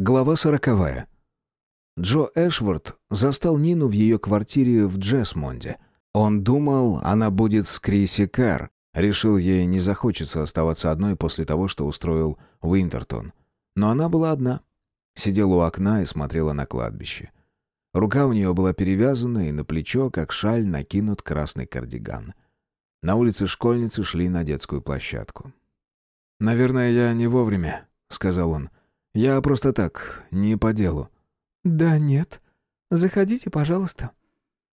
Глава сороковая. Джо Эшворт застал Нину в ее квартире в Джессмонде. Он думал, она будет с Криси Кэр. Решил, ей не захочется оставаться одной после того, что устроил Уинтертон. Но она была одна. Сидела у окна и смотрела на кладбище. Рука у нее была перевязана, и на плечо, как шаль, накинут красный кардиган. На улице школьницы шли на детскую площадку. «Наверное, я не вовремя», — сказал он. Я просто так, не по делу». «Да нет. Заходите, пожалуйста».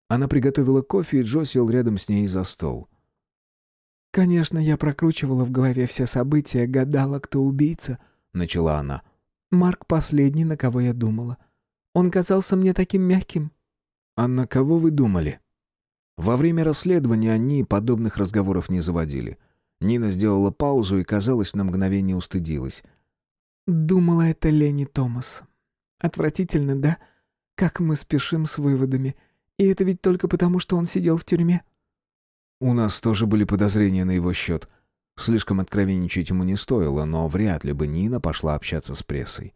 Она приготовила кофе, и Джо сел рядом с ней за стол. «Конечно, я прокручивала в голове все события, гадала, кто убийца», — начала она. «Марк последний, на кого я думала. Он казался мне таким мягким». «А на кого вы думали?» Во время расследования они подобных разговоров не заводили. Нина сделала паузу и, казалось, на мгновение устыдилась. Думала, это Лени Томас. Отвратительно, да? Как мы спешим с выводами. И это ведь только потому, что он сидел в тюрьме. У нас тоже были подозрения на его счет. Слишком откровенничать ему не стоило, но вряд ли бы Нина пошла общаться с прессой.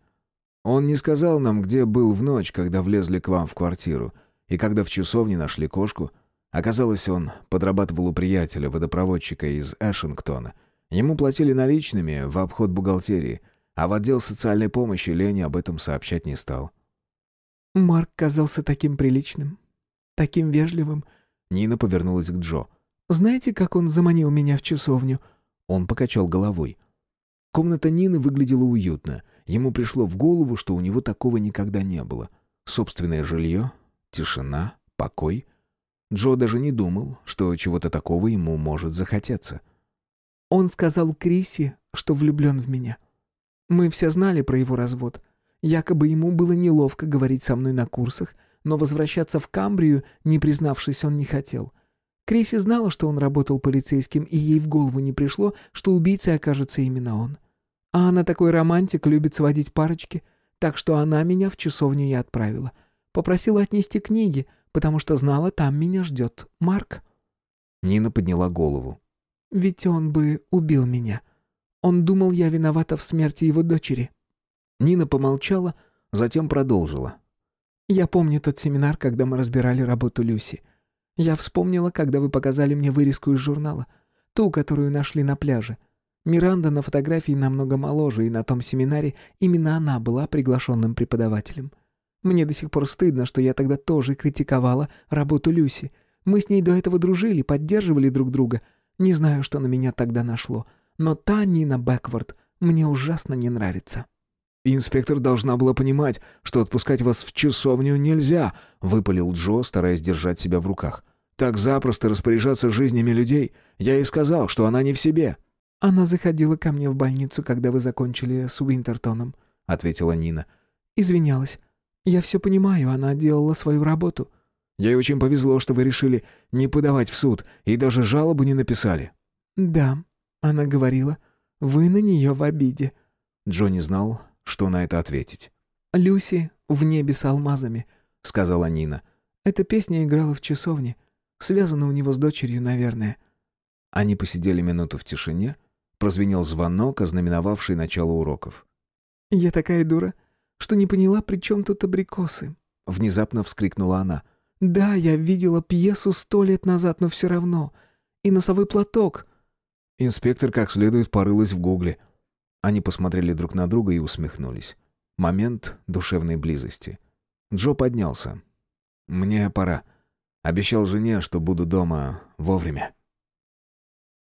Он не сказал нам, где был в ночь, когда влезли к вам в квартиру, и когда в часовне нашли кошку. Оказалось, он подрабатывал у приятеля, водопроводчика из Эшингтона. Ему платили наличными в обход бухгалтерии — а в отдел социальной помощи Лене об этом сообщать не стал. «Марк казался таким приличным, таким вежливым». Нина повернулась к Джо. «Знаете, как он заманил меня в часовню?» Он покачал головой. Комната Нины выглядела уютно. Ему пришло в голову, что у него такого никогда не было. Собственное жилье, тишина, покой. Джо даже не думал, что чего-то такого ему может захотеться. «Он сказал Крисе, что влюблен в меня. Мы все знали про его развод. Якобы ему было неловко говорить со мной на курсах, но возвращаться в Камбрию, не признавшись, он не хотел. Криси знала, что он работал полицейским, и ей в голову не пришло, что убийцей окажется именно он. А она такой романтик, любит сводить парочки, так что она меня в часовню и отправила. Попросила отнести книги, потому что знала, там меня ждет Марк. Нина подняла голову. «Ведь он бы убил меня. Он думал, я виновата в смерти его дочери». Нина помолчала, затем продолжила. «Я помню тот семинар, когда мы разбирали работу Люси. Я вспомнила, когда вы показали мне вырезку из журнала, ту, которую нашли на пляже. Миранда на фотографии намного моложе, и на том семинаре именно она была приглашенным преподавателем. Мне до сих пор стыдно, что я тогда тоже критиковала работу Люси. Мы с ней до этого дружили, поддерживали друг друга. Не знаю, что на меня тогда нашло но та Нина Бэкворд мне ужасно не нравится». «Инспектор должна была понимать, что отпускать вас в часовню нельзя», — выпалил Джо, стараясь держать себя в руках. «Так запросто распоряжаться жизнями людей. Я ей сказал, что она не в себе». «Она заходила ко мне в больницу, когда вы закончили с Уинтертоном», — ответила Нина. «Извинялась. Я все понимаю, она делала свою работу». «Ей очень повезло, что вы решили не подавать в суд и даже жалобу не написали». «Да, она говорила, вы на нее в обиде». Джонни знал, что на это ответить. «Люси в небе с алмазами», — сказала Нина. «Эта песня играла в часовне. Связана у него с дочерью, наверное». Они посидели минуту в тишине. Прозвенел звонок, ознаменовавший начало уроков. «Я такая дура, что не поняла, при чем тут абрикосы», — внезапно вскрикнула она. «Да, я видела пьесу сто лет назад, но все равно. И носовой платок. Инспектор как следует порылась в гугле. Они посмотрели друг на друга и усмехнулись. Момент душевной близости. Джо поднялся. «Мне пора. Обещал жене, что буду дома вовремя».